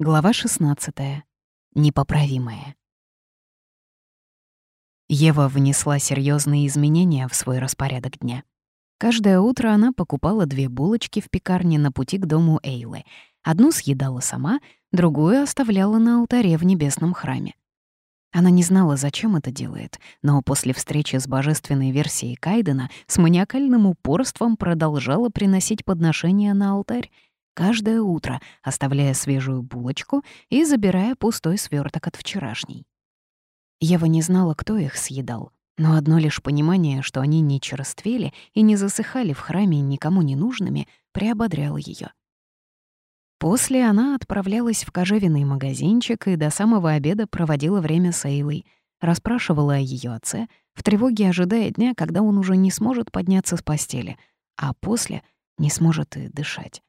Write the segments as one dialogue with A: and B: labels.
A: Глава 16. Непоправимое. Ева внесла серьезные изменения в свой распорядок дня. Каждое утро она покупала две булочки в пекарне на пути к дому Эйлы. Одну съедала сама, другую оставляла на алтаре в небесном храме. Она не знала, зачем это делает, но после встречи с божественной версией Кайдена с маниакальным упорством продолжала приносить подношения на алтарь, каждое утро, оставляя свежую булочку и забирая пустой сверток от вчерашней. Ева не знала, кто их съедал, но одно лишь понимание, что они не черствели и не засыхали в храме никому не нужными, приободряло ее. После она отправлялась в кожевенный магазинчик и до самого обеда проводила время с Эйлой, расспрашивала о ее отце, в тревоге ожидая дня, когда он уже не сможет подняться с постели, а после не сможет и дышать.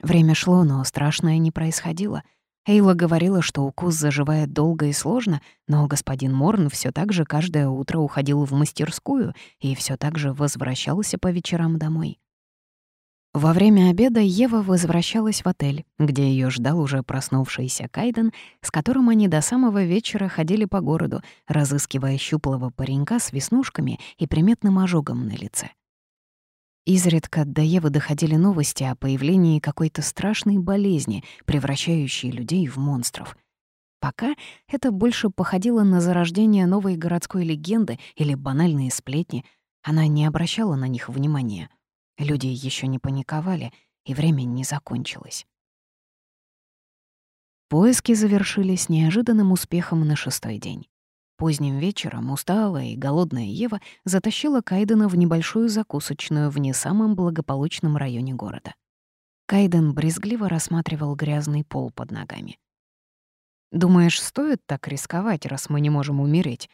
A: Время шло, но страшное не происходило. Эйла говорила, что укус заживает долго и сложно, но господин Морн все так же каждое утро уходил в мастерскую и все так же возвращался по вечерам домой. Во время обеда Ева возвращалась в отель, где ее ждал уже проснувшийся Кайден, с которым они до самого вечера ходили по городу, разыскивая щуплого паренька с веснушками и приметным ожогом на лице. Изредка до Евы доходили новости о появлении какой-то страшной болезни, превращающей людей в монстров. Пока это больше походило на зарождение новой городской легенды или банальные сплетни, она не обращала на них внимания. Люди еще не паниковали, и время не закончилось. Поиски завершились неожиданным успехом на шестой день. Поздним вечером усталая и голодная Ева затащила Кайдена в небольшую закусочную в не самом благополучном районе города. Кайден брезгливо рассматривал грязный пол под ногами. «Думаешь, стоит так рисковать, раз мы не можем умереть?»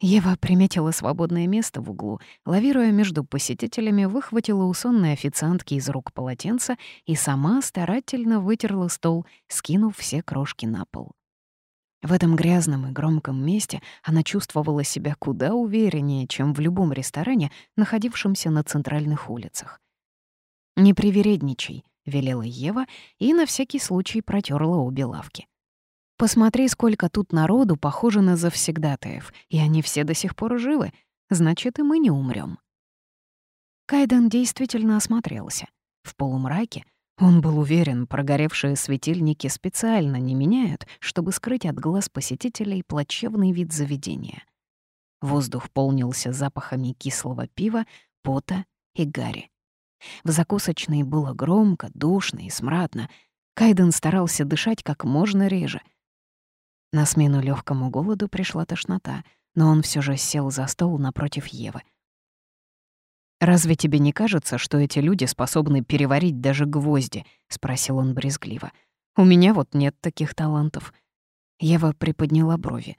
A: Ева приметила свободное место в углу, лавируя между посетителями, выхватила у сонной официантки из рук полотенца и сама старательно вытерла стол, скинув все крошки на пол. В этом грязном и громком месте она чувствовала себя куда увереннее, чем в любом ресторане, находившемся на центральных улицах. «Не привередничай», — велела Ева и на всякий случай протерла обе лавки. «Посмотри, сколько тут народу похоже на завсегдатаев, и они все до сих пор живы, значит, и мы не умрем. Кайден действительно осмотрелся. В полумраке он был уверен, прогоревшие светильники специально не меняют, чтобы скрыть от глаз посетителей плачевный вид заведения. Воздух полнился запахами кислого пива, пота и гари. В закусочной было громко, душно и смрадно. Кайден старался дышать как можно реже. На смену легкому голоду пришла тошнота, но он все же сел за стол напротив Евы — «Разве тебе не кажется, что эти люди способны переварить даже гвозди?» — спросил он брезгливо. «У меня вот нет таких талантов». Ева приподняла брови.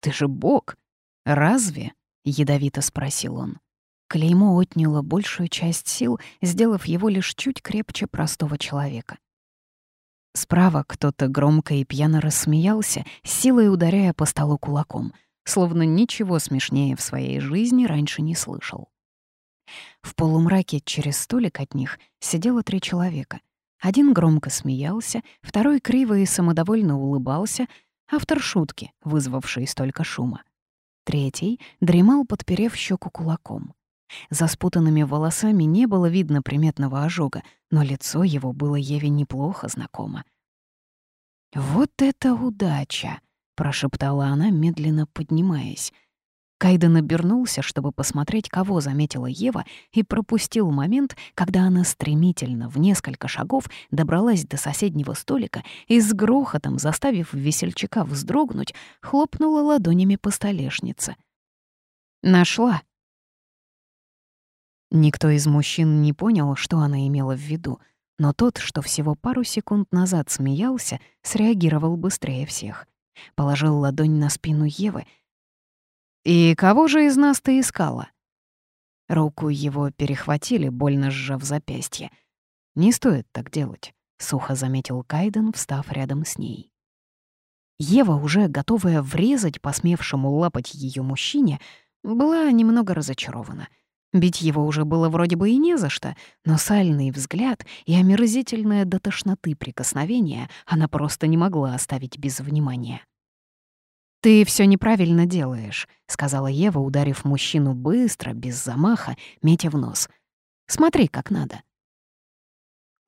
A: «Ты же бог! Разве?» — ядовито спросил он. Клеймо отняло большую часть сил, сделав его лишь чуть крепче простого человека. Справа кто-то громко и пьяно рассмеялся, силой ударяя по столу кулаком, словно ничего смешнее в своей жизни раньше не слышал. В полумраке через столик от них сидело три человека. Один громко смеялся, второй криво и самодовольно улыбался, автор шутки, вызвавший столько шума. Третий дремал, подперев щеку кулаком. За спутанными волосами не было видно приметного ожога, но лицо его было Еве неплохо знакомо. «Вот это удача!» — прошептала она, медленно поднимаясь. Кайден обернулся, чтобы посмотреть, кого заметила Ева, и пропустил момент, когда она стремительно в несколько шагов добралась до соседнего столика и с грохотом, заставив весельчака вздрогнуть, хлопнула ладонями по столешнице. «Нашла!» Никто из мужчин не понял, что она имела в виду, но тот, что всего пару секунд назад смеялся, среагировал быстрее всех. Положил ладонь на спину Евы — «И кого же из нас ты искала?» Руку его перехватили, больно сжав запястье. «Не стоит так делать», — сухо заметил Кайден, встав рядом с ней. Ева, уже готовая врезать посмевшему лапать ее мужчине, была немного разочарована. Бить его уже было вроде бы и не за что, но сальный взгляд и омерзительное до тошноты прикосновение она просто не могла оставить без внимания. «Ты все неправильно делаешь», — сказала Ева, ударив мужчину быстро, без замаха, метя в нос. «Смотри, как надо».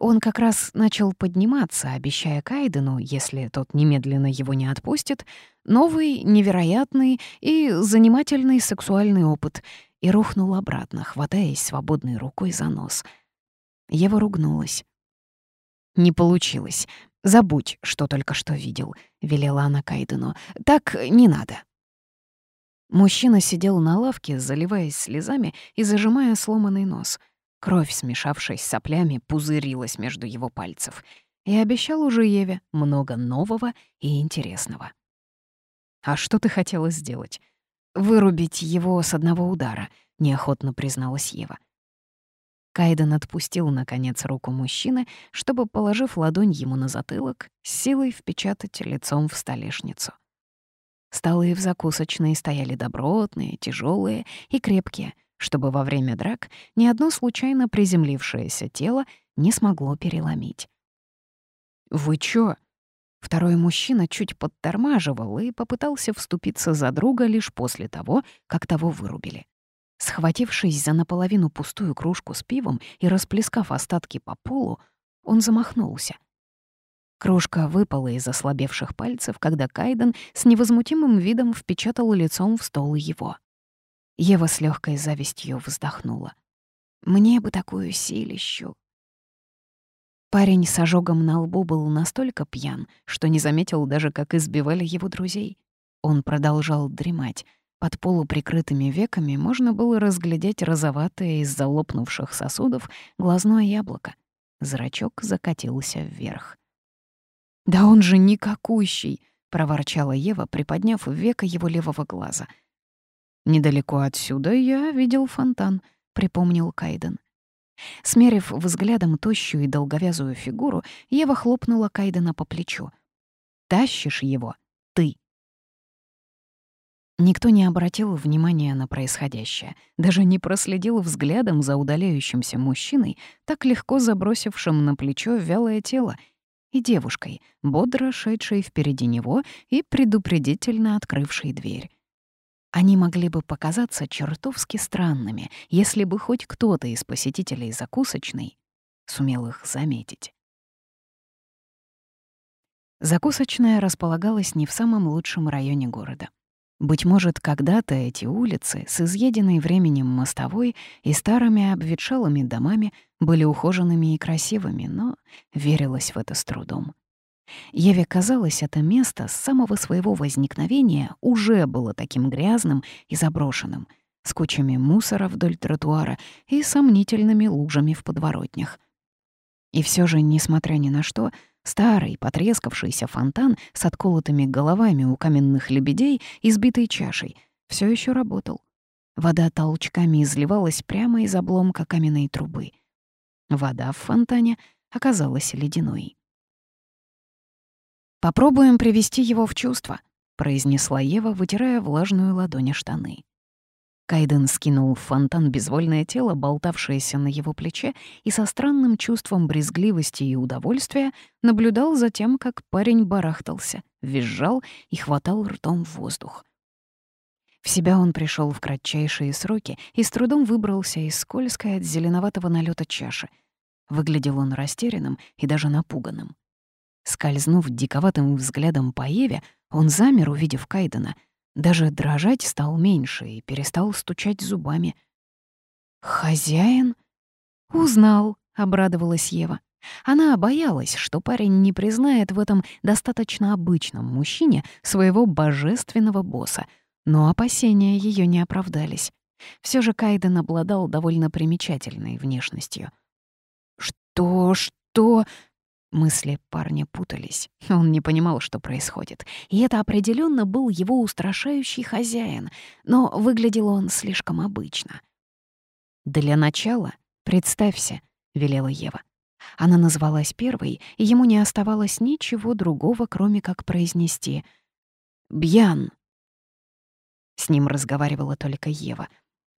A: Он как раз начал подниматься, обещая Кайдену, если тот немедленно его не отпустит, новый, невероятный и занимательный сексуальный опыт, и рухнул обратно, хватаясь свободной рукой за нос. Ева ругнулась. «Не получилось. Забудь, что только что видел», — велела она Кайдену. «Так не надо». Мужчина сидел на лавке, заливаясь слезами и зажимая сломанный нос. Кровь, смешавшись с соплями, пузырилась между его пальцев. И обещал уже Еве много нового и интересного. «А что ты хотела сделать?» «Вырубить его с одного удара», — неохотно призналась Ева. Кайден отпустил, наконец, руку мужчины, чтобы, положив ладонь ему на затылок, с силой впечатать лицом в столешницу. Столы в закусочной стояли добротные, тяжелые и крепкие, чтобы во время драк ни одно случайно приземлившееся тело не смогло переломить. «Вы чё?» Второй мужчина чуть подтормаживал и попытался вступиться за друга лишь после того, как того вырубили. Схватившись за наполовину пустую кружку с пивом и расплескав остатки по полу, он замахнулся. Кружка выпала из ослабевших пальцев, когда Кайден с невозмутимым видом впечатал лицом в стол его. Ева с легкой завистью вздохнула. «Мне бы такую силищу, Парень с ожогом на лбу был настолько пьян, что не заметил даже, как избивали его друзей. Он продолжал дремать. Под полуприкрытыми веками можно было разглядеть розоватое из-за лопнувших сосудов глазное яблоко. Зрачок закатился вверх. «Да он же никакущий!» — проворчала Ева, приподняв века его левого глаза. «Недалеко отсюда я видел фонтан», — припомнил Кайден. Смерив взглядом тощую и долговязую фигуру, Ева хлопнула Кайдена по плечу. «Тащишь его? Ты!» Никто не обратил внимания на происходящее, даже не проследил взглядом за удаляющимся мужчиной, так легко забросившим на плечо вялое тело, и девушкой, бодро шедшей впереди него и предупредительно открывшей дверь. Они могли бы показаться чертовски странными, если бы хоть кто-то из посетителей закусочной сумел их заметить. Закусочная располагалась не в самом лучшем районе города. Быть может, когда-то эти улицы с изъеденной временем мостовой и старыми обветшалыми домами были ухоженными и красивыми, но верилось в это с трудом. Еве казалось, это место с самого своего возникновения уже было таким грязным и заброшенным, с кучами мусора вдоль тротуара и сомнительными лужами в подворотнях. И все же, несмотря ни на что, старый, потрескавшийся фонтан с отколотыми головами у каменных лебедей и сбитой чашей все еще работал. Вода толчками изливалась прямо из обломка каменной трубы. Вода в фонтане оказалась ледяной. «Попробуем привести его в чувство», — произнесла Ева, вытирая влажную ладонь штаны. Кайден скинул в фонтан безвольное тело, болтавшееся на его плече, и со странным чувством брезгливости и удовольствия наблюдал за тем, как парень барахтался, визжал и хватал ртом воздух. В себя он пришел в кратчайшие сроки и с трудом выбрался из скользкой от зеленоватого налета чаши. Выглядел он растерянным и даже напуганным. Скользнув диковатым взглядом по Еве, он замер, увидев Кайдена. Даже дрожать стал меньше и перестал стучать зубами. «Хозяин?» «Узнал», — обрадовалась Ева. Она боялась, что парень не признает в этом достаточно обычном мужчине своего божественного босса, но опасения ее не оправдались. Все же Кайден обладал довольно примечательной внешностью. «Что, что?» Мысли парня путались. Он не понимал, что происходит. И это определенно был его устрашающий хозяин, но выглядел он слишком обычно. «Для начала представься», — велела Ева. Она назвалась первой, и ему не оставалось ничего другого, кроме как произнести «Бьян». С ним разговаривала только Ева.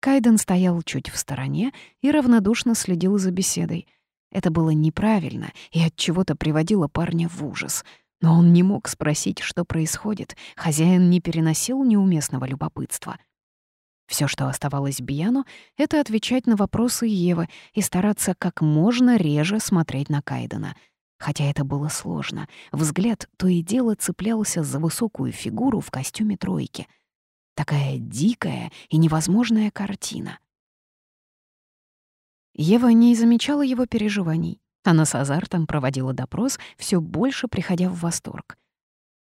A: Кайден стоял чуть в стороне и равнодушно следил за беседой. Это было неправильно и от чего-то приводило парня в ужас. Но он не мог спросить, что происходит. Хозяин не переносил неуместного любопытства. Все, что оставалось Бьяну, это отвечать на вопросы Евы и стараться как можно реже смотреть на Кайдена. Хотя это было сложно. Взгляд то и дело цеплялся за высокую фигуру в костюме тройки. Такая дикая и невозможная картина. Ева не замечала его переживаний. Она с азартом проводила допрос, все больше приходя в восторг.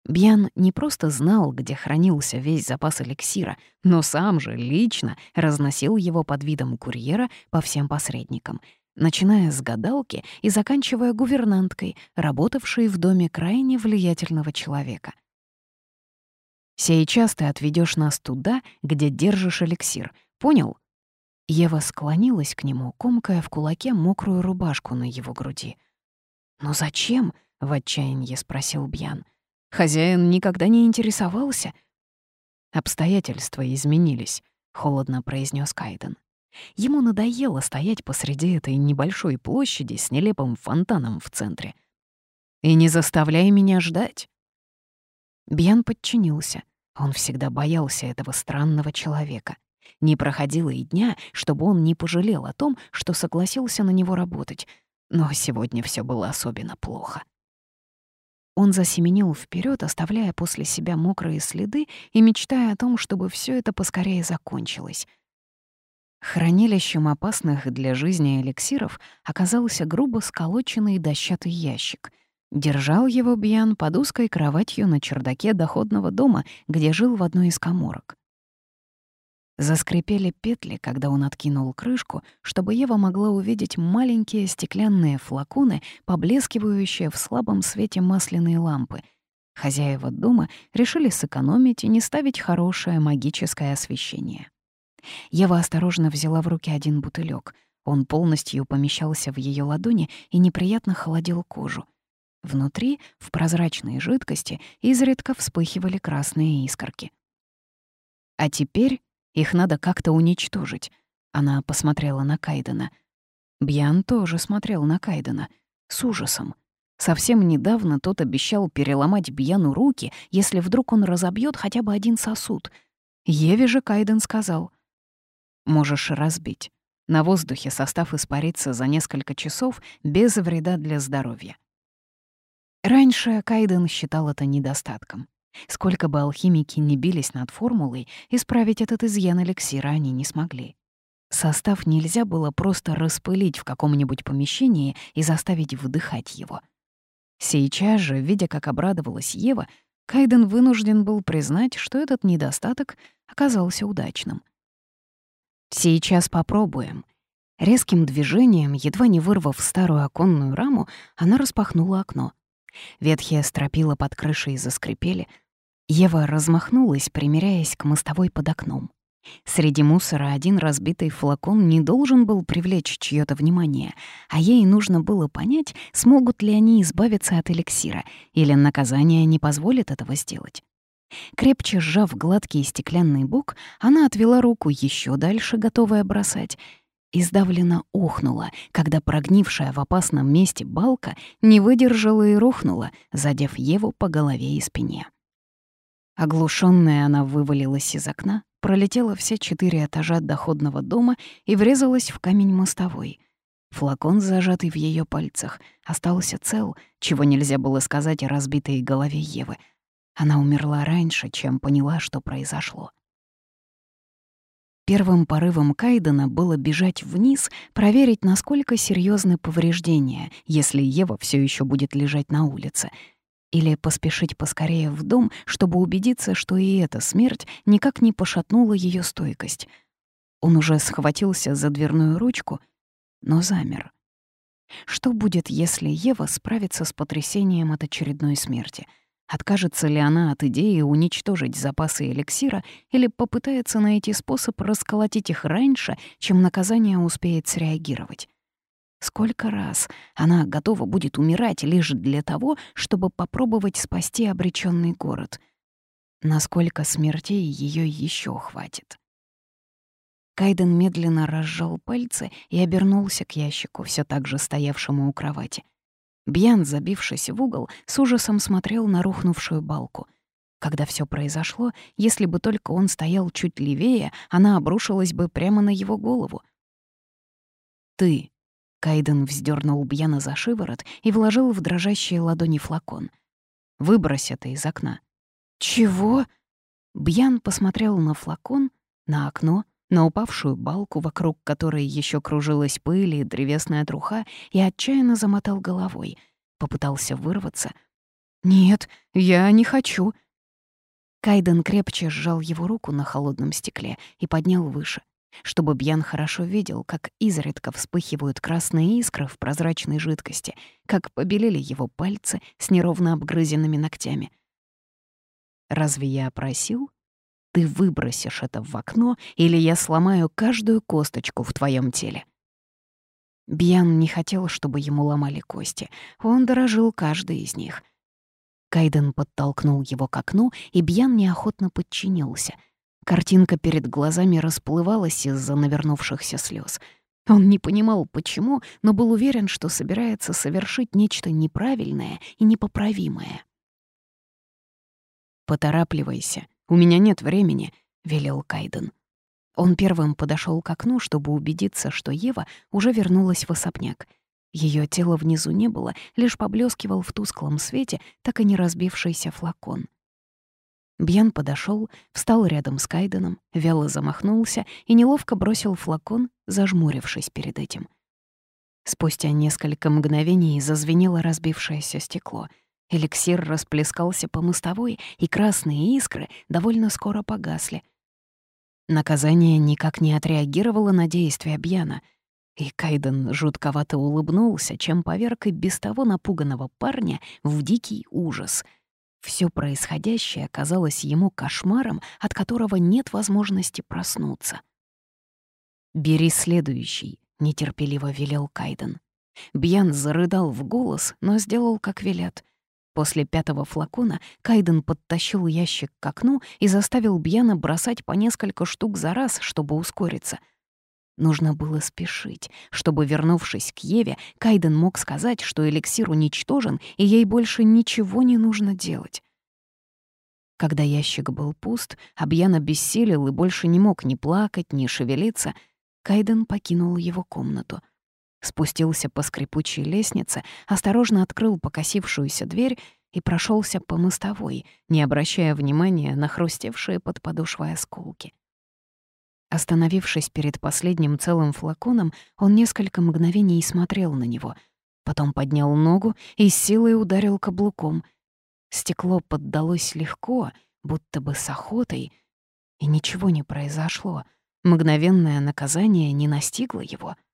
A: Бьян не просто знал, где хранился весь запас эликсира, но сам же лично разносил его под видом курьера по всем посредникам, начиная с гадалки и заканчивая гувернанткой, работавшей в доме крайне влиятельного человека. «Сейчас ты отведешь нас туда, где держишь эликсир. Понял?» Ева склонилась к нему, комкая в кулаке мокрую рубашку на его груди. «Но зачем?» — в отчаянии спросил Бьян. — Хозяин никогда не интересовался. Обстоятельства изменились, холодно произнес Кайден. Ему надоело стоять посреди этой небольшой площади с нелепым фонтаном в центре. «И не заставляй меня ждать!» Бьян подчинился. Он всегда боялся этого странного человека. Не проходило и дня, чтобы он не пожалел о том, что согласился на него работать. Но сегодня все было особенно плохо. Он засеменил вперед, оставляя после себя мокрые следы и мечтая о том, чтобы все это поскорее закончилось. Хранилищем опасных для жизни эликсиров оказался грубо сколоченный дощатый ящик. Держал его Бьян под узкой кроватью на чердаке доходного дома, где жил в одной из коморок. Заскрипели петли, когда он откинул крышку, чтобы Ева могла увидеть маленькие стеклянные флаконы, поблескивающие в слабом свете масляной лампы. Хозяева дома решили сэкономить и не ставить хорошее магическое освещение. Ева осторожно взяла в руки один бутылек. Он полностью помещался в ее ладони и неприятно холодил кожу. Внутри, в прозрачной жидкости, изредка вспыхивали красные искорки. А теперь их надо как-то уничтожить. Она посмотрела на Кайдена. Бьян тоже смотрел на Кайдена. С ужасом. Совсем недавно тот обещал переломать Бьяну руки, если вдруг он разобьет хотя бы один сосуд. Еве же Кайден сказал. «Можешь разбить. На воздухе состав испарится за несколько часов без вреда для здоровья». Раньше Кайден считал это недостатком. Сколько бы алхимики ни бились над формулой, исправить этот изъян эликсира они не смогли. Состав нельзя было просто распылить в каком-нибудь помещении и заставить вдыхать его. Сейчас же, видя, как обрадовалась Ева, Кайден вынужден был признать, что этот недостаток оказался удачным. «Сейчас попробуем». Резким движением, едва не вырвав старую оконную раму, она распахнула окно. Ветхие стропила под крышей заскрипели, Ева размахнулась, примеряясь к мостовой под окном. Среди мусора один разбитый флакон не должен был привлечь чьё то внимание, а ей нужно было понять, смогут ли они избавиться от эликсира, или наказание не позволит этого сделать. Крепче сжав гладкий стеклянный бок, она отвела руку еще дальше, готовая бросать, и ухнула, когда прогнившая в опасном месте балка не выдержала и рухнула, задев Еву по голове и спине. Оглушенная она вывалилась из окна, пролетела все четыре этажа доходного дома и врезалась в камень мостовой. Флакон, зажатый в ее пальцах, остался цел, чего нельзя было сказать о разбитой голове Евы. Она умерла раньше, чем поняла, что произошло. Первым порывом Кайдена было бежать вниз, проверить, насколько серьезны повреждения, если Ева все еще будет лежать на улице — или поспешить поскорее в дом, чтобы убедиться, что и эта смерть никак не пошатнула ее стойкость. Он уже схватился за дверную ручку, но замер. Что будет, если Ева справится с потрясением от очередной смерти? Откажется ли она от идеи уничтожить запасы эликсира или попытается найти способ расколотить их раньше, чем наказание успеет среагировать? Сколько раз она готова будет умирать лишь для того, чтобы попробовать спасти обреченный город? Насколько смертей ее еще хватит? Кайден медленно разжал пальцы и обернулся к ящику, все так же стоявшему у кровати. Бьян, забившись в угол, с ужасом смотрел на рухнувшую балку. Когда все произошло, если бы только он стоял чуть левее, она обрушилась бы прямо на его голову. «Ты!» — Кайден вздернул Бьяна за шиворот и вложил в дрожащие ладони флакон. «Выбрось это из окна».
B: «Чего?»
A: Бьян посмотрел на флакон, на окно, на упавшую балку, вокруг которой еще кружилась пыль и древесная труха, и отчаянно замотал головой. Попытался вырваться. «Нет, я не хочу». Кайден крепче сжал его руку на холодном стекле и поднял выше, чтобы Бьян хорошо видел, как изредка вспыхивают красные искры в прозрачной жидкости, как побелели его пальцы с неровно обгрызенными ногтями. «Разве я просил?» Ты выбросишь это в окно, или я сломаю каждую косточку в твоем теле. Бьян не хотел, чтобы ему ломали кости. Он дорожил каждой из них. Кайден подтолкнул его к окну, и Бьян неохотно подчинился. Картинка перед глазами расплывалась из-за навернувшихся слез. Он не понимал, почему, но был уверен, что собирается совершить нечто неправильное и непоправимое. «Поторапливайся», «У меня нет времени», — велел Кайден. Он первым подошел к окну, чтобы убедиться, что Ева уже вернулась в особняк. Ее тела внизу не было, лишь поблескивал в тусклом свете так и не разбившийся флакон. Бьян подошел, встал рядом с Кайденом, вяло замахнулся и неловко бросил флакон, зажмурившись перед этим. Спустя несколько мгновений зазвенело разбившееся стекло — Эликсир расплескался по мостовой, и красные искры довольно скоро погасли. Наказание никак не отреагировало на действия Бьяна, и Кайден жутковато улыбнулся, чем поверг и без того напуганного парня в дикий ужас. Все происходящее казалось ему кошмаром, от которого нет возможности проснуться. «Бери следующий», — нетерпеливо велел Кайден. Бьян зарыдал в голос, но сделал, как велят — После пятого флакона Кайден подтащил ящик к окну и заставил Бьяна бросать по несколько штук за раз, чтобы ускориться. Нужно было спешить, чтобы, вернувшись к Еве, Кайден мог сказать, что эликсир уничтожен, и ей больше ничего не нужно делать. Когда ящик был пуст, а Бьян обессилел и больше не мог ни плакать, ни шевелиться, Кайден покинул его комнату — спустился по скрипучей лестнице, осторожно открыл покосившуюся дверь и прошелся по мостовой, не обращая внимания на хрустевшие под подошвой осколки. Остановившись перед последним целым флаконом, он несколько мгновений смотрел на него, потом поднял ногу и с силой ударил каблуком. Стекло поддалось легко, будто бы с охотой, и ничего не произошло. Мгновенное наказание не настигло его —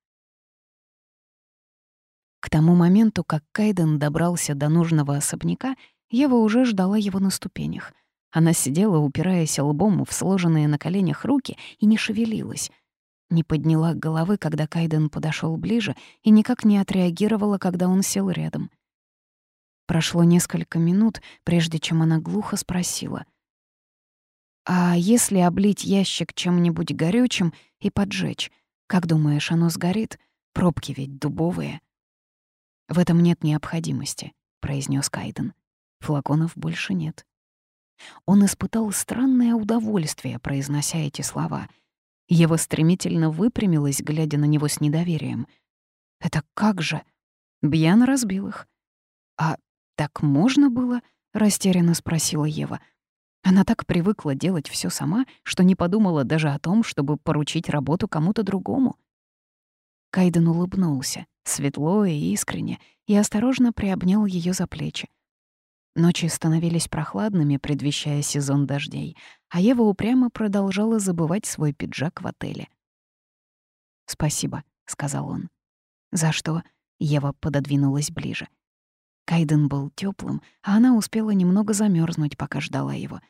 A: к тому моменту, как Кайден добрался до нужного особняка, Ева уже ждала его на ступенях. Она сидела, упираясь лбом в сложенные на коленях руки, и не шевелилась. Не подняла головы, когда Кайден подошел ближе, и никак не отреагировала, когда он сел рядом. Прошло несколько минут, прежде чем она глухо спросила. «А если облить ящик чем-нибудь горючим и поджечь? Как думаешь, оно сгорит? Пробки ведь дубовые». «В этом нет необходимости», — произнес Кайден. «Флаконов больше нет». Он испытал странное удовольствие, произнося эти слова. Ева стремительно выпрямилась, глядя на него с недоверием. «Это как же?» Бьян разбил их. «А так можно было?» — растерянно спросила Ева. Она так привыкла делать все сама, что не подумала даже о том, чтобы поручить работу кому-то другому. Кайден улыбнулся, светло и искренне, и осторожно приобнял ее за плечи. Ночи становились прохладными, предвещая сезон дождей, а Ева упрямо продолжала забывать свой пиджак в отеле. «Спасибо», — сказал он. «За что?» — Ева пододвинулась ближе. Кайден был теплым, а она успела немного замерзнуть, пока ждала его.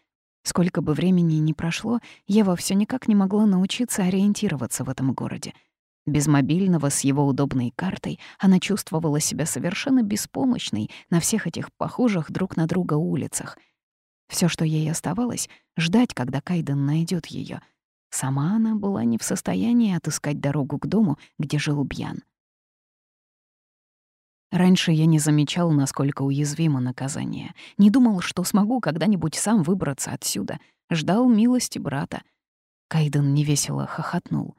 A: Сколько бы времени ни прошло, Ева все никак не могла научиться ориентироваться в этом городе — без мобильного с его удобной картой она чувствовала себя совершенно беспомощной на всех этих похожих друг на друга улицах. Все, что ей оставалось, ждать, когда Кайден найдет ее, Сама она была не в состоянии отыскать дорогу к дому, где жил Бьян. Раньше я не замечал, насколько уязвимо наказание. Не думал, что смогу когда-нибудь сам выбраться отсюда. Ждал милости брата. Кайден невесело хохотнул.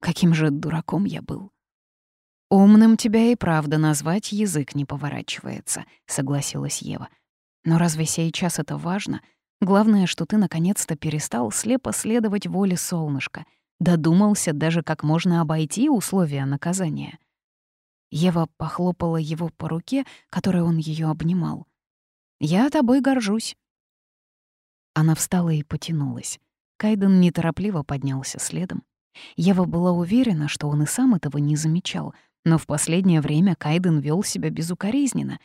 A: Каким же дураком я был. «Умным тебя и правда назвать язык не поворачивается», — согласилась Ева. «Но разве сейчас это важно? Главное, что ты наконец-то перестал слепо следовать воле солнышка. Додумался даже, как можно обойти условия наказания». Ева похлопала его по руке, которой он ее обнимал. «Я тобой горжусь». Она встала и потянулась. Кайден неторопливо поднялся следом. Ева была уверена, что он и сам этого не замечал, но в последнее время Кайден вел себя безукоризненно.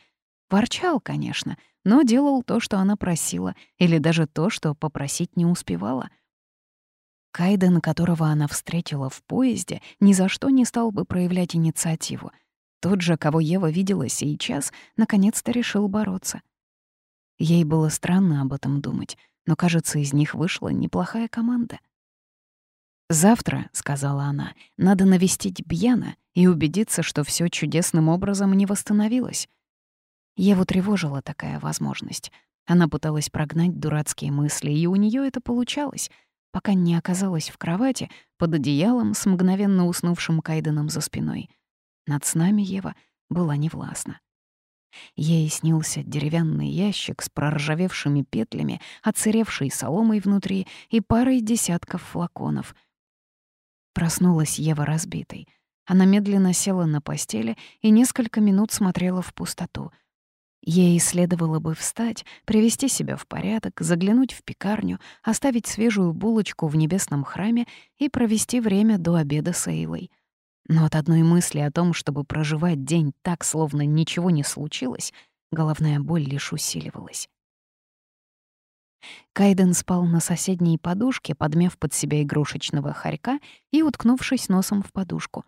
A: Ворчал, конечно, но делал то, что она просила, или даже то, что попросить не успевала. Кайден, которого она встретила в поезде, ни за что не стал бы проявлять инициативу — тот же, кого Ева видела сейчас, наконец-то решил бороться. Ей было странно об этом думать, но, кажется, из них вышла неплохая команда. «Завтра», — сказала она, — «надо навестить Бьяна и убедиться, что все чудесным образом не восстановилось». Еву тревожила такая возможность. Она пыталась прогнать дурацкие мысли, и у нее это получалось, пока не оказалась в кровати под одеялом с мгновенно уснувшим Кайденом за спиной — над снами Ева была невластна. Ей снился деревянный ящик с проржавевшими петлями, оцаревшей соломой внутри и парой десятков флаконов. Проснулась Ева разбитой. Она медленно села на постели и несколько минут смотрела в пустоту. Ей следовало бы встать, привести себя в порядок, заглянуть в пекарню, оставить свежую булочку в небесном храме и провести время до обеда с Эйлой — но от одной мысли о том, чтобы проживать день так, словно ничего не случилось, головная боль лишь усиливалась. Кайден спал на соседней подушке, подмяв под себя игрушечного хорька и уткнувшись носом в подушку.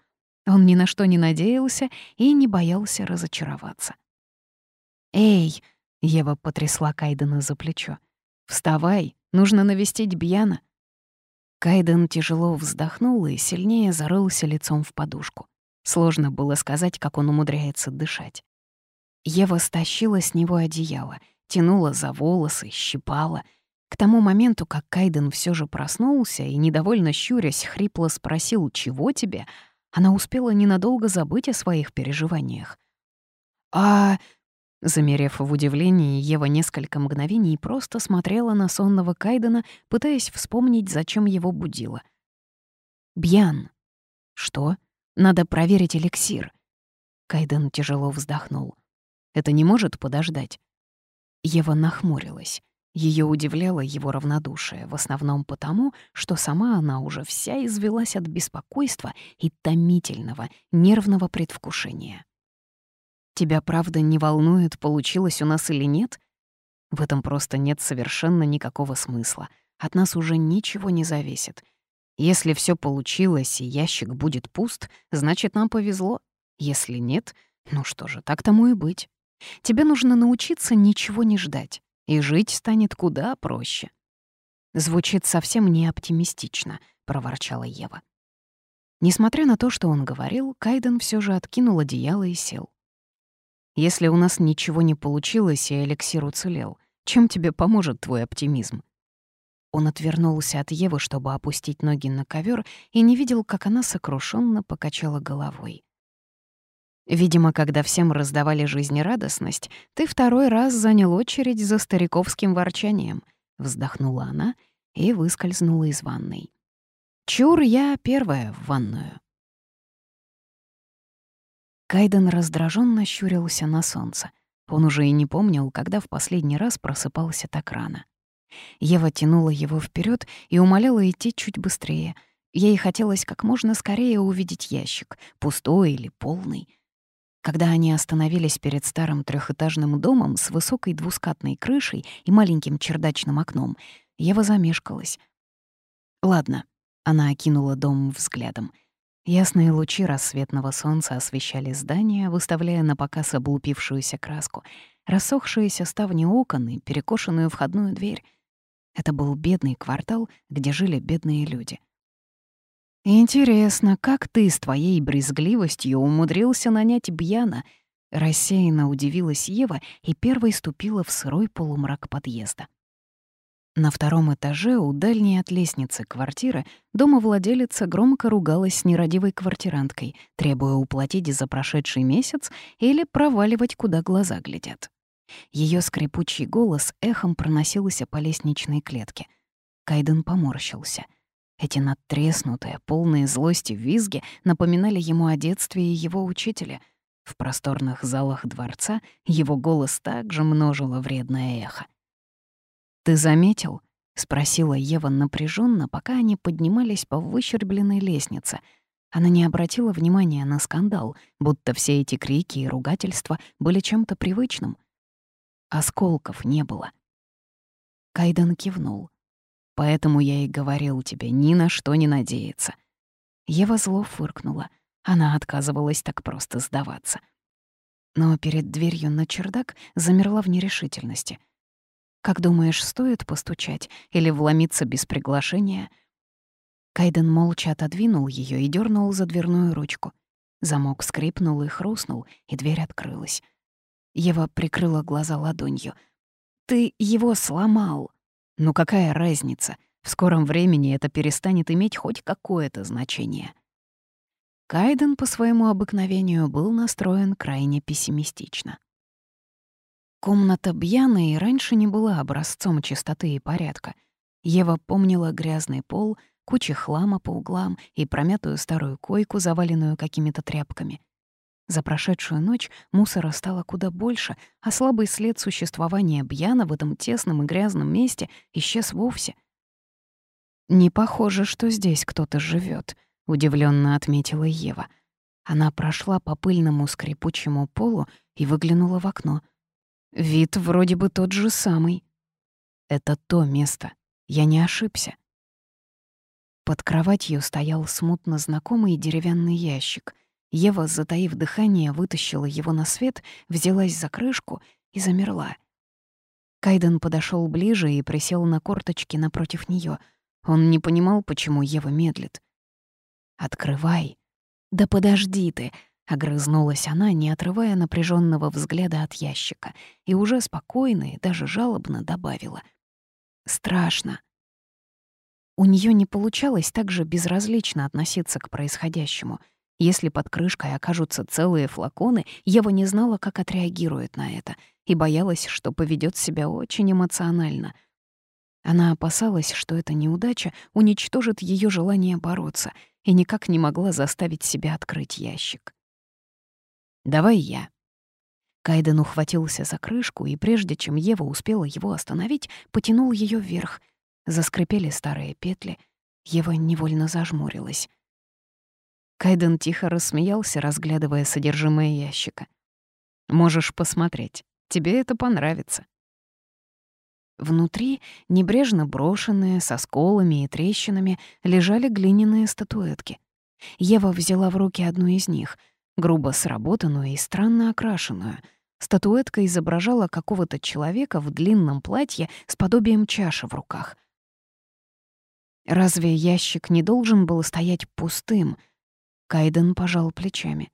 A: Он ни на что не надеялся и не боялся разочароваться. «Эй!» — Ева потрясла Кайдена за плечо. «Вставай, нужно навестить Бьяна». Кайден тяжело вздохнул и сильнее зарылся лицом в подушку. Сложно было сказать, как он умудряется дышать. Ева стащила с него одеяло, тянула за волосы, щипала. К тому моменту, как Кайден все же проснулся и, недовольно щурясь, хрипло спросил «Чего тебе?», она успела ненадолго забыть о своих переживаниях. «А Замерев в удивлении, Ева несколько мгновений просто смотрела на сонного Кайдена, пытаясь вспомнить, зачем его будила. «Бьян!» «Что? Надо проверить эликсир». Кайден тяжело вздохнул. «Это не может подождать?» Ева нахмурилась. Ее удивляло его равнодушие, в основном потому, что сама она уже вся извелась от беспокойства и томительного, нервного предвкушения. Тебя правда не волнует, получилось у нас или нет? В этом просто нет совершенно никакого смысла. От нас уже ничего не зависит. Если все получилось и ящик будет пуст, значит, нам повезло. Если нет, ну что же, так тому и быть. Тебе нужно научиться ничего не ждать, и жить станет куда проще. Звучит совсем не оптимистично, проворчала Ева. Несмотря на то, что он говорил, Кайден все же откинул одеяло и сел. Если у нас ничего не получилось и эликсир уцелел, чем тебе поможет твой оптимизм?» Он отвернулся от Евы, чтобы опустить ноги на ковер, и не видел, как она сокрушенно покачала головой. «Видимо, когда всем раздавали жизнерадостность, ты второй раз занял очередь за стариковским ворчанием», — вздохнула она и выскользнула из ванной. «Чур, я первая в ванную». Кайден раздраженно щурился на солнце. Он уже и не помнил, когда в последний раз просыпался так рано. Ева тянула его вперед и умоляла идти чуть быстрее. Ей хотелось как можно скорее увидеть ящик, пустой или полный. Когда они остановились перед старым трехэтажным домом с высокой двускатной крышей и маленьким чердачным окном, Ева замешкалась. «Ладно», — она окинула дом взглядом — Ясные лучи рассветного солнца освещали здание, выставляя на показ облупившуюся краску, рассохшиеся ставни окон и перекошенную входную дверь. Это был бедный квартал, где жили бедные люди. «Интересно, как ты с твоей брезгливостью умудрился нанять Бьяна?» Рассеянно удивилась Ева и первой ступила в сырой полумрак подъезда. На втором этаже у дальней от лестницы квартиры домовладелица громко ругалась с нерадивой квартиранткой, требуя уплатить за прошедший месяц или проваливать, куда глаза глядят. Ее скрипучий голос эхом проносился по лестничной клетке. Кайден поморщился. Эти надтреснутые, полные злости визги напоминали ему о детстве и его учителя. В просторных залах дворца его голос также множило вредное эхо. «Ты заметил?» — спросила Ева напряженно, пока они поднимались по выщербленной лестнице. Она не обратила внимания на скандал, будто все эти крики и ругательства были чем-то привычным. Осколков не было. Кайден кивнул. «Поэтому я и говорил тебе, ни на что не надеяться». Ева зло фыркнула. Она отказывалась так просто сдаваться. Но перед дверью на чердак замерла в нерешительности — как думаешь, стоит постучать или вломиться без приглашения?» Кайден молча отодвинул ее и дернул за дверную ручку. Замок скрипнул и хрустнул, и дверь открылась. Ева прикрыла глаза ладонью. «Ты его сломал!» «Ну какая разница? В скором времени это перестанет иметь хоть какое-то значение». Кайден по своему обыкновению был настроен крайне пессимистично. Комната Бьяны и раньше не была образцом чистоты и порядка. Ева помнила грязный пол, кучи хлама по углам и промятую старую койку, заваленную какими-то тряпками. За прошедшую ночь мусора стало куда больше, а слабый след существования Бьяна в этом тесном и грязном месте исчез вовсе. «Не похоже, что здесь кто-то живет, удивленно отметила Ева. Она прошла по пыльному скрипучему полу и выглянула в окно — Вид вроде бы тот же самый. Это то место. Я не ошибся. Под кроватью стоял смутно знакомый деревянный ящик. Ева, затаив дыхание, вытащила его на свет, взялась за крышку и замерла. Кайден подошел ближе и присел на корточки напротив нее. Он не понимал, почему Ева медлит. «Открывай». «Да подожди ты!» Огрызнулась она, не отрывая напряженного взгляда от ящика, и уже спокойно и даже жалобно добавила. «Страшно». У нее не получалось так же безразлично относиться к происходящему. Если под крышкой окажутся целые флаконы, Ева не знала, как отреагирует на это, и боялась, что поведет себя очень эмоционально. Она опасалась, что эта неудача уничтожит ее желание бороться, и никак не могла заставить себя открыть ящик. «Давай я». Кайден ухватился за крышку, и прежде чем Ева успела его остановить, потянул ее вверх. Заскрипели старые петли. Ева невольно зажмурилась. Кайден тихо рассмеялся, разглядывая содержимое ящика. «Можешь посмотреть. Тебе это понравится». Внутри, небрежно брошенные, со сколами и трещинами, лежали глиняные статуэтки. Ева взяла в руки одну из них — грубо сработанную и странно окрашенную. Статуэтка изображала какого-то человека в длинном платье с подобием чаши в руках. Разве ящик не должен был стоять пустым? Кайден пожал плечами.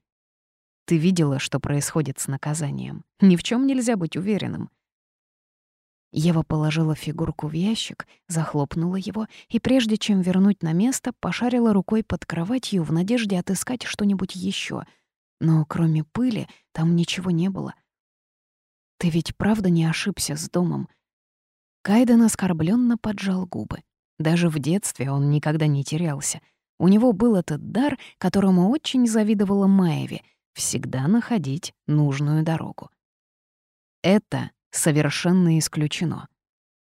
A: Ты видела, что происходит с наказанием. Ни в чем нельзя быть уверенным. Ева положила фигурку в ящик, захлопнула его и, прежде чем вернуть на место, пошарила рукой под кроватью в надежде отыскать что-нибудь еще — но кроме пыли там ничего не было. «Ты ведь правда не ошибся с домом?» Кайден оскорбленно поджал губы. Даже в детстве он никогда не терялся. У него был этот дар, которому очень завидовала Маеви — всегда находить нужную дорогу. Это совершенно исключено.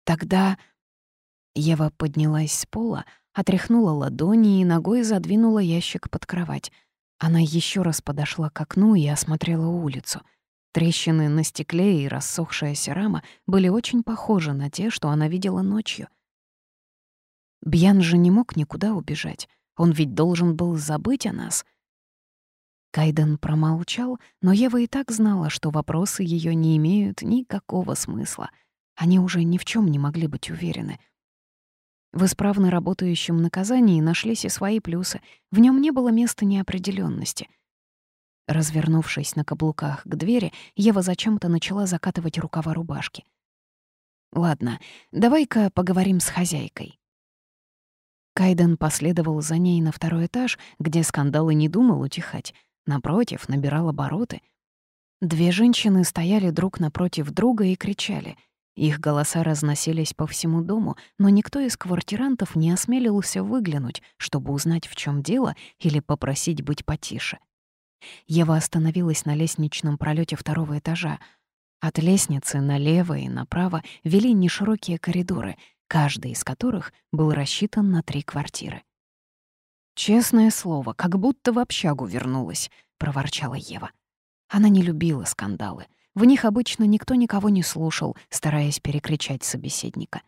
A: Тогда Ева поднялась с пола, отряхнула ладони и ногой задвинула ящик под кровать — она еще раз подошла к окну и осмотрела улицу. Трещины на стекле и рассохшаяся рама были очень похожи на те, что она видела ночью. Бьян же не мог никуда убежать. Он ведь должен был забыть о нас. Кайден промолчал, но Ева и так знала, что вопросы ее не имеют никакого смысла. Они уже ни в чем не могли быть уверены. В исправно работающем наказании нашлись и свои плюсы. В нем не было места неопределенности. Развернувшись на каблуках к двери, Ева зачем-то начала закатывать рукава рубашки. «Ладно, давай-ка поговорим с хозяйкой». Кайден последовал за ней на второй этаж, где скандал и не думал утихать. Напротив, набирал обороты. Две женщины стояли друг напротив друга и кричали. Их голоса разносились по всему дому, но никто из квартирантов не осмелился выглянуть, чтобы узнать, в чем дело, или попросить быть потише. Ева остановилась на лестничном пролете второго этажа. От лестницы налево и направо вели неширокие коридоры, каждый из которых был рассчитан на три квартиры. «Честное слово, как будто в общагу вернулась», — проворчала Ева. Она не любила скандалы. В них обычно никто никого не слушал, стараясь перекричать собеседника.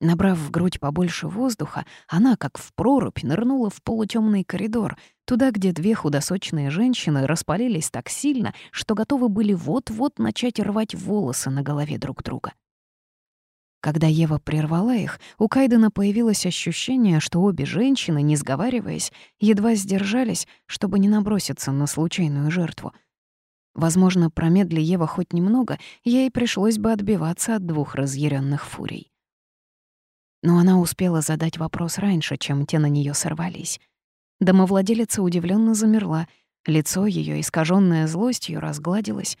A: Набрав в грудь побольше воздуха, она, как в прорубь, нырнула в полутемный коридор, туда, где две худосочные женщины распалились так сильно, что готовы были вот-вот начать рвать волосы на голове друг друга. Когда Ева прервала их, у Кайдена появилось ощущение, что обе женщины, не сговариваясь, едва сдержались, чтобы не наброситься на случайную жертву. Возможно, промедли Ева хоть немного, ей пришлось бы отбиваться от двух разъяренных фурий. Но она успела задать вопрос раньше, чем те на нее сорвались. Домовладелица удивленно замерла, лицо ее, искаженное злостью, разгладилось.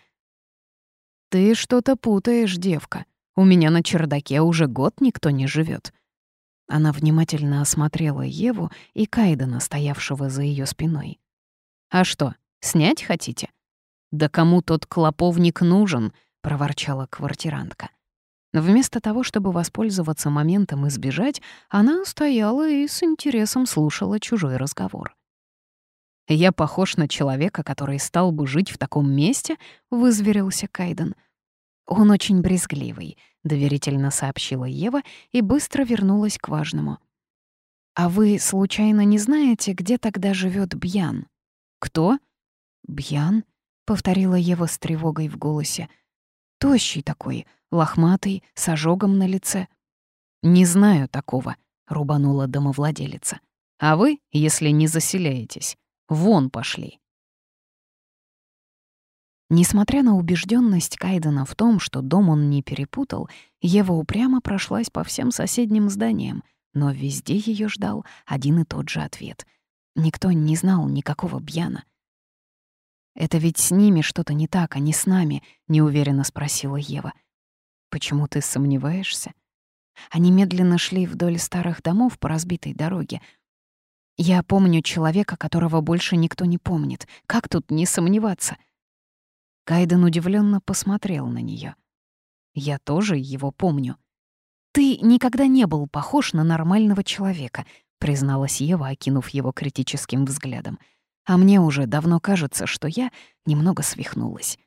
A: «Ты что-то путаешь, девка. У меня на чердаке уже год никто не живет. Она внимательно осмотрела Еву и Кайдена, стоявшего за ее спиной. «А что, снять хотите?» «Да кому тот клоповник нужен?» — проворчала квартирантка. Вместо того, чтобы воспользоваться моментом и сбежать, она стояла и с интересом слушала чужой разговор. «Я похож на человека, который стал бы жить в таком месте?» — вызверился Кайден. «Он очень брезгливый», — доверительно сообщила Ева и быстро вернулась к важному. «А вы, случайно, не знаете, где тогда живет Бьян?» «Кто?» «Бьян?» — повторила Ева с тревогой в голосе. «Тощий такой, лохматый, с ожогом на лице. «Не знаю такого», — рубанула домовладелица. «А вы, если не заселяетесь, вон пошли». Несмотря на убежденность Кайдена в том, что дом он не перепутал, Ева упрямо прошлась по всем соседним зданиям, но везде ее ждал один и тот же ответ. Никто не знал никакого Бьяна. «Это ведь с ними что-то не так, а не с нами», — неуверенно спросила Ева. Почему ты сомневаешься? Они медленно шли вдоль старых домов по разбитой дороге. Я помню человека, которого больше никто не помнит. Как тут не сомневаться? Кайден удивленно посмотрел на нее. Я тоже его помню. Ты никогда не был похож на нормального человека, призналась Ева, окинув его критическим взглядом. А мне уже давно кажется, что я немного свихнулась.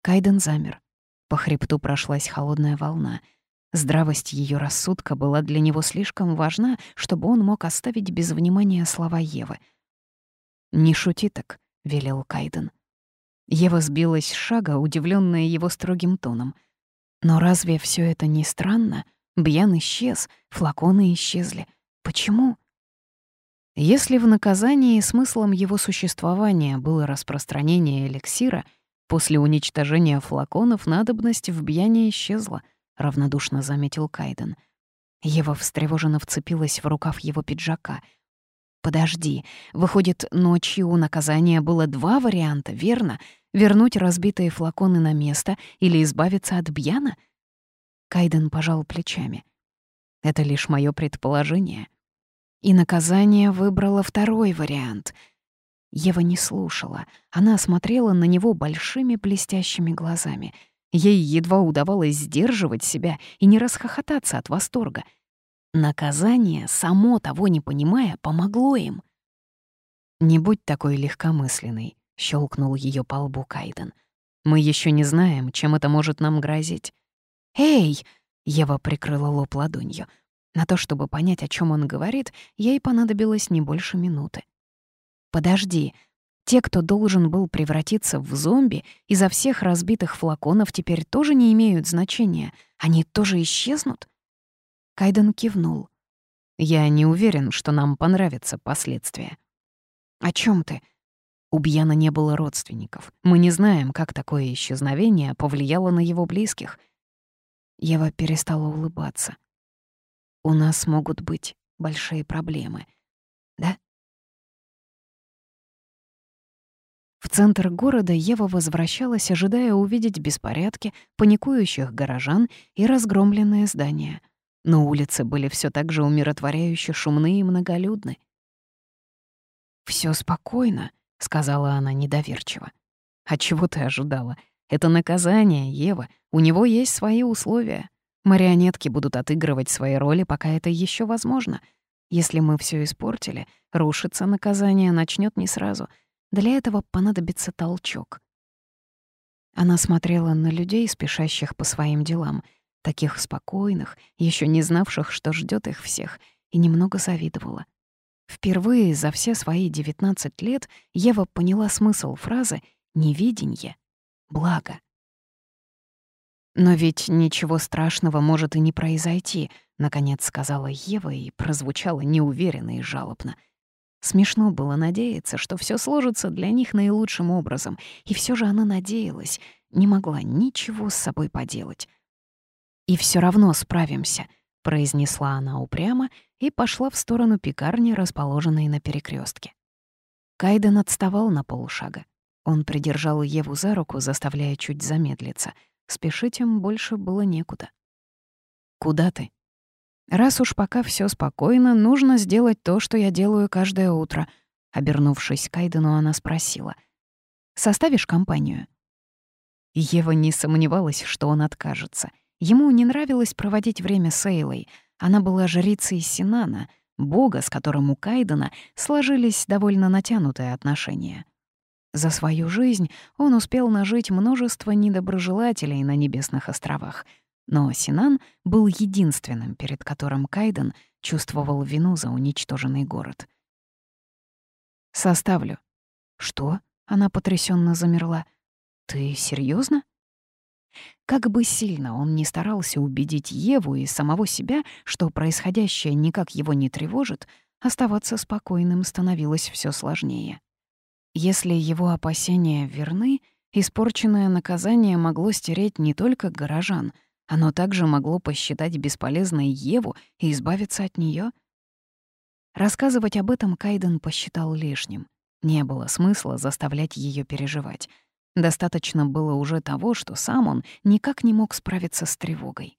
A: Кайден замер. По хребту прошлась холодная волна. Здравость ее рассудка была для него слишком важна, чтобы он мог оставить без внимания слова Евы. «Не шути так», — велел Кайден. Ева сбилась с шага, удивленная его строгим тоном. Но разве все это не странно? Бьян исчез, флаконы исчезли. Почему? Если в наказании смыслом его существования было распространение эликсира — После уничтожения флаконов надобность в бьяне исчезла, равнодушно заметил Кайден. Ева встревоженно вцепилась в рукав его пиджака. «Подожди, выходит, ночью у наказания было два варианта, верно? Вернуть разбитые флаконы на место или избавиться от бьяна?» Кайден пожал плечами. «Это лишь мое предположение». И наказание выбрало второй вариант — Ева не слушала. Она смотрела на него большими блестящими глазами. Ей едва удавалось сдерживать себя и не расхохотаться от восторга. Наказание, само того не понимая, помогло им. «Не будь такой легкомысленной», — щелкнул ее по лбу Кайден. «Мы еще не знаем, чем это может нам грозить». «Эй!» — Ева прикрыла лоб ладонью. На то, чтобы понять, о чем он говорит, ей понадобилось не больше минуты. Подожди. Те, кто должен был превратиться в зомби, из-за всех разбитых флаконов теперь тоже не имеют значения. Они тоже исчезнут? Кайден кивнул. «Я не уверен, что нам понравятся последствия». «О чем ты?» У Бьяна не было родственников. Мы не знаем, как такое исчезновение повлияло на его близких. Ева перестала улыбаться. «У нас могут быть большие проблемы. Да?» В центр города Ева возвращалась, ожидая увидеть беспорядки, паникующих горожан и разгромленные здания. Но улицы были все так же умиротворяюще шумны и многолюдны. Все спокойно», — сказала она недоверчиво. «А чего ты ожидала? Это наказание, Ева. У него есть свои условия. Марионетки будут отыгрывать свои роли, пока это еще возможно. Если мы все испортили, рушится наказание начнет не сразу — для этого понадобится толчок. Она смотрела на людей, спешащих по своим делам, таких спокойных, еще не знавших, что ждет их всех, и немного завидовала. Впервые за все свои 19 лет Ева поняла смысл фразы «невиденье — благо». «Но ведь ничего страшного может и не произойти», — наконец сказала Ева и прозвучала неуверенно и жалобно. Смешно было надеяться, что все сложится для них наилучшим образом, и все же она надеялась, не могла ничего с собой поделать. «И все равно справимся», — произнесла она упрямо и пошла в сторону пекарни, расположенной на перекрестке. Кайден отставал на полшага. Он придержал Еву за руку, заставляя чуть замедлиться. Спешить им больше было некуда. «Куда ты?» Раз уж пока все спокойно, нужно сделать то, что я делаю каждое утро. Обернувшись к Айдену, она спросила. «Составишь компанию?» Ева не сомневалась, что он откажется. Ему не нравилось проводить время с Эйлой. Она была жрицей Синана, бога, с которым у Кайдена сложились довольно натянутые отношения. За свою жизнь он успел нажить множество недоброжелателей на Небесных островах — но Синан был единственным, перед которым Кайден чувствовал вину за уничтоженный город. «Составлю». «Что?» — она потрясенно замерла. «Ты серьезно? Как бы сильно он ни старался убедить Еву и самого себя, что происходящее никак его не тревожит, оставаться спокойным становилось все сложнее. Если его опасения верны, испорченное наказание могло стереть не только горожан — оно также могло посчитать бесполезной Еву и избавиться от нее. Рассказывать об этом Кайден посчитал лишним. Не было смысла заставлять ее переживать. Достаточно было уже того, что сам он никак не мог справиться с тревогой.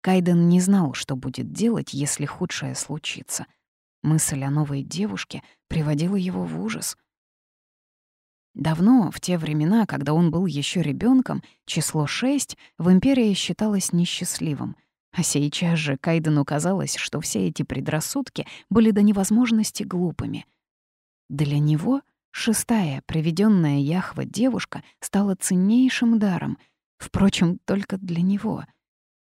A: Кайден не знал, что будет делать, если худшее случится. Мысль о новой девушке приводила его в ужас — Давно, в те времена, когда он был еще ребенком, число шесть в Империи считалось несчастливым. А сейчас же Кайдену казалось, что все эти предрассудки были до невозможности глупыми. Для него шестая, приведенная Яхва девушка, стала ценнейшим даром, впрочем, только для него —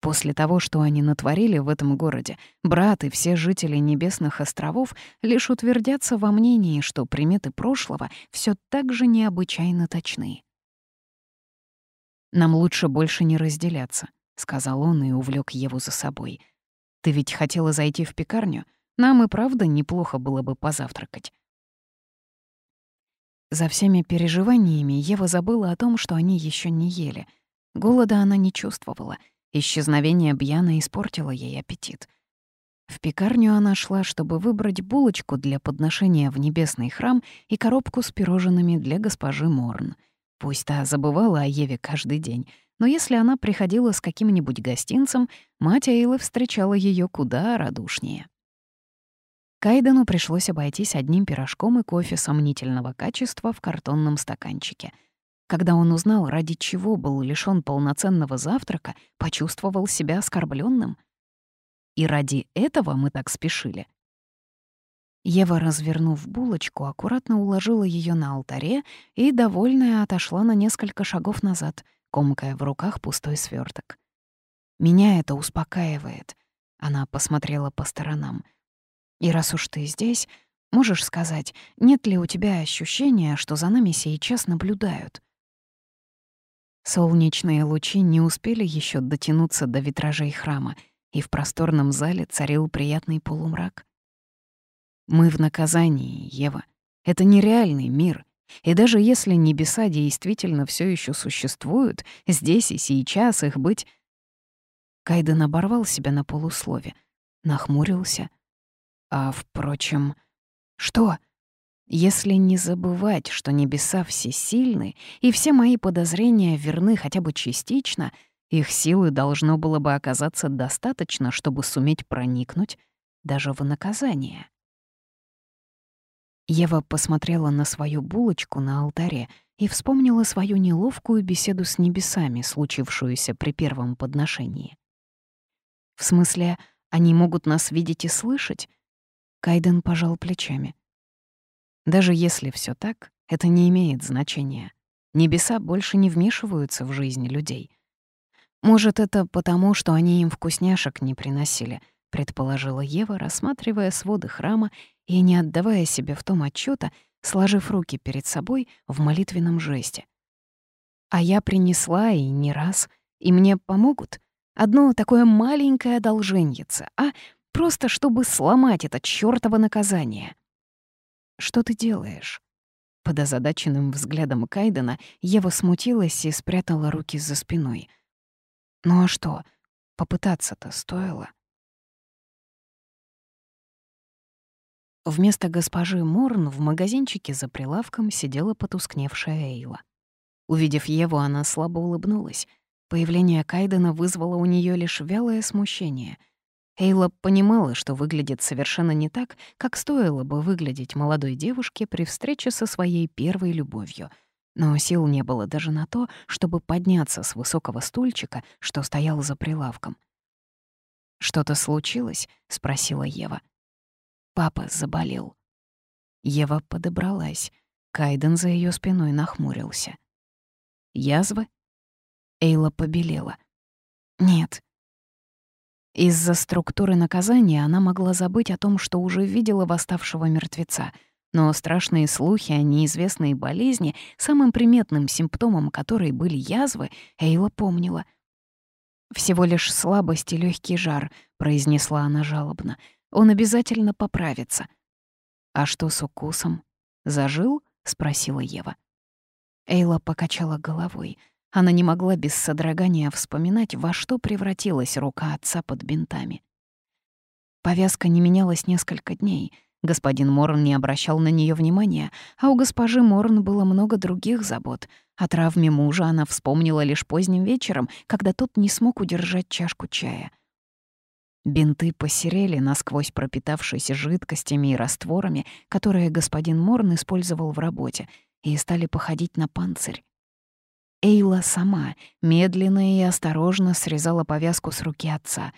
A: После того, что они натворили в этом городе, брат и все жители Небесных островов лишь утвердятся во мнении, что приметы прошлого все так же необычайно точны. «Нам лучше больше не разделяться», — сказал он и увлек Еву за собой. «Ты ведь хотела зайти в пекарню? Нам и правда неплохо было бы позавтракать». За всеми переживаниями Ева забыла о том, что они еще не ели. Голода она не чувствовала — Исчезновение Бьяна испортило ей аппетит. В пекарню она шла, чтобы выбрать булочку для подношения в небесный храм и коробку с пирожными для госпожи Морн. Пусть та забывала о Еве каждый день, но если она приходила с каким-нибудь гостинцем, мать Эйлы встречала ее куда радушнее. Кайдену пришлось обойтись одним пирожком и кофе сомнительного качества в картонном стаканчике — когда он узнал, ради чего был лишён полноценного завтрака, почувствовал себя оскорбленным. И ради этого мы так спешили. Ева, развернув булочку, аккуратно уложила ее на алтаре и, довольная, отошла на несколько шагов назад, комкая в руках пустой сверток. «Меня это успокаивает», — она посмотрела по сторонам. «И раз уж ты здесь, можешь сказать, нет ли у тебя ощущения, что за нами сейчас наблюдают?» Солнечные лучи не успели еще дотянуться до витражей храма, и в просторном зале царил приятный полумрак. Мы в наказании, Ева. Это нереальный мир. И даже если небеса действительно все еще существуют, здесь и сейчас их быть... Кайден оборвал себя на полуслове, нахмурился. А, впрочем... Что? Если не забывать, что небеса всесильны, и все мои подозрения верны хотя бы частично, их силы должно было бы оказаться достаточно, чтобы суметь проникнуть даже в наказание. Ева посмотрела на свою булочку на алтаре и вспомнила свою неловкую беседу с небесами, случившуюся при первом подношении. В смысле, они могут нас видеть и слышать? Кайден пожал плечами. Даже если все так, это не имеет значения. Небеса больше не вмешиваются в жизнь людей. Может, это потому, что они им вкусняшек не приносили — предположила Ева, рассматривая своды храма и не отдавая себе в том отчета, сложив руки перед собой в молитвенном жесте. «А я принесла и не раз, и мне помогут. Одно такое маленькое одолженьице, а просто чтобы сломать это чёртово наказание». «Что ты делаешь?» Под озадаченным взглядом Кайдена Ева смутилась и спрятала руки за спиной. «Ну а что, попытаться-то стоило?» Вместо госпожи Морн в магазинчике за прилавком сидела потускневшая Эйла. Увидев Еву, она слабо улыбнулась. Появление Кайдена вызвало у нее лишь вялое смущение. Эйла понимала, что выглядит совершенно не так, как стоило бы выглядеть молодой девушке при встрече со своей первой любовью. Но сил не было даже на то, чтобы подняться с высокого стульчика, что стоял за прилавком. «Что-то случилось?» — спросила Ева. — Папа заболел. Ева подобралась. Кайден за ее спиной нахмурился. Язвы? Эйла побелела. Нет. Из-за структуры наказания она могла забыть о том, что уже видела восставшего мертвеца, но страшные слухи о неизвестной болезни, самым приметным симптомом которой были язвы, Эйла помнила. «Всего лишь слабость и легкий жар», — произнесла она жалобно. Он обязательно поправится. «А что с укусом? Зажил?» — спросила Ева. Эйла покачала головой. Она не могла без содрогания вспоминать, во что превратилась рука отца под бинтами. Повязка не менялась несколько дней. Господин Морн не обращал на нее внимания, а у госпожи Морн было много других забот. О травме мужа она вспомнила лишь поздним вечером, когда тот не смог удержать чашку чая — Бинты посерели, насквозь пропитавшись жидкостями и растворами, которые господин Морн использовал в работе, и стали походить на панцирь. Эйла сама медленно и осторожно срезала повязку с руки отца.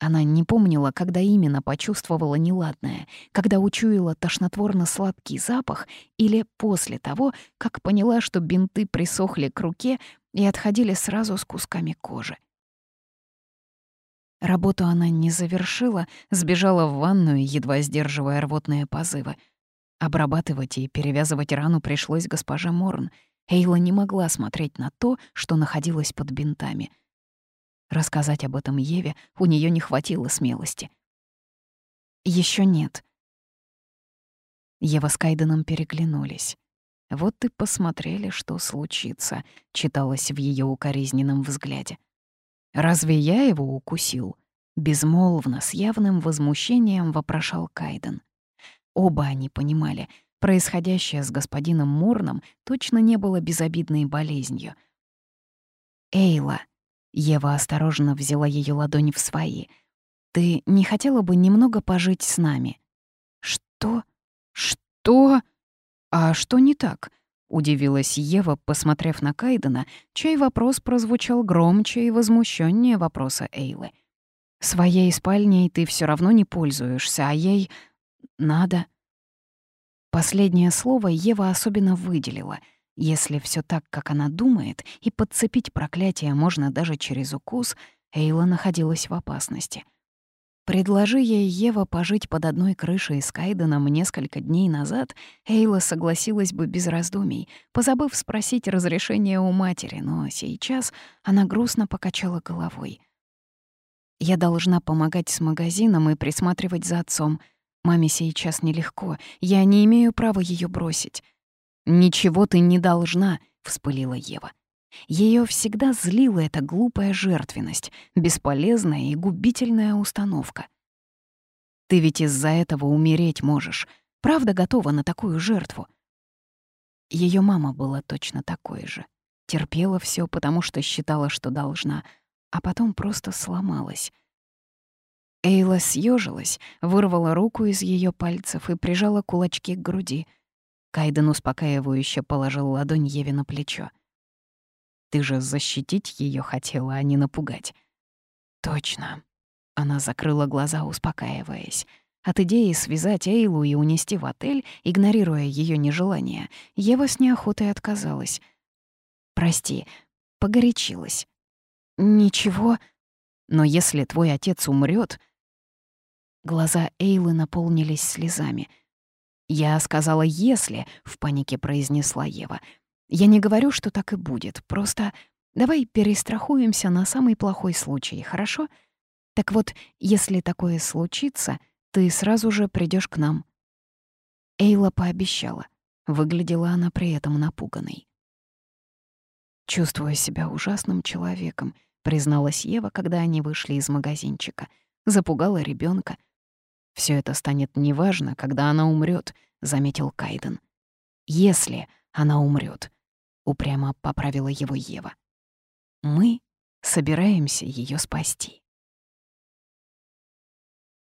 A: Она не помнила, когда именно почувствовала неладное, когда учуяла тошнотворно-сладкий запах или после того, как поняла, что бинты присохли к руке и отходили сразу с кусками кожи. Работу она не завершила, сбежала в ванную, едва сдерживая рвотные позывы. Обрабатывать и перевязывать рану пришлось госпоже Морн. Эйла не могла смотреть на то, что находилось под бинтами. Рассказать об этом Еве у нее не хватило смелости. Еще нет. Ева с Кайденом переглянулись. «Вот и посмотрели, что случится», — читалось в ее укоризненном взгляде. «Разве я его укусил?» Безмолвно, с явным возмущением вопрошал Кайден. Оба они понимали, происходящее с господином Морном точно не было безобидной болезнью. «Эйла», — Ева осторожно взяла ее ладонь в свои, «ты не хотела бы немного пожить с нами?» «Что? Что? А что не так?» Удивилась Ева, посмотрев на Кайдена, чей вопрос прозвучал громче и возмущеннее вопроса Эйлы. «Своей спальней ты все равно не пользуешься, а ей надо...» Последнее слово Ева особенно выделила. Если все так, как она думает, и подцепить проклятие можно даже через укус, Эйла находилась в опасности — Предложи ей Ева пожить под одной крышей с Кайденом несколько дней назад, Эйла согласилась бы без раздумий, позабыв спросить разрешения у матери, но сейчас она грустно покачала головой. Я должна помогать с магазином и присматривать за отцом. Маме сейчас нелегко, я не имею права ее бросить. «Ничего ты не должна», — вспылила Ева. Ее всегда злила эта глупая жертвенность, бесполезная и губительная установка. «Ты ведь из-за этого умереть можешь. Правда готова на такую жертву?» Ее мама была точно такой же. Терпела все, потому что считала, что должна, а потом просто сломалась. Эйла съежилась, вырвала руку из ее пальцев и прижала кулачки к груди. Кайден успокаивающе положил ладонь Еве на плечо. «Ты же защитить ее хотела, а не напугать». «Точно». Она закрыла глаза, успокаиваясь. От идеи связать Эйлу и унести в отель, игнорируя ее нежелание, Ева с неохотой отказалась. «Прости, погорячилась». «Ничего, но если твой отец умрет, Глаза Эйлы наполнились слезами. «Я сказала «если», — в панике произнесла Ева. «Я не говорю, что так и будет, просто давай перестрахуемся на самый плохой случай, хорошо? Так вот, если такое случится, ты сразу же придешь к нам». Эйла пообещала. Выглядела она при этом напуганной. «Чувствую себя ужасным человеком», — призналась Ева, когда они вышли из магазинчика. Запугала ребенка. Все это станет неважно, когда она умрет, заметил Кайден. Если она умрет, упрямо поправила его Ева. Мы собираемся ее спасти.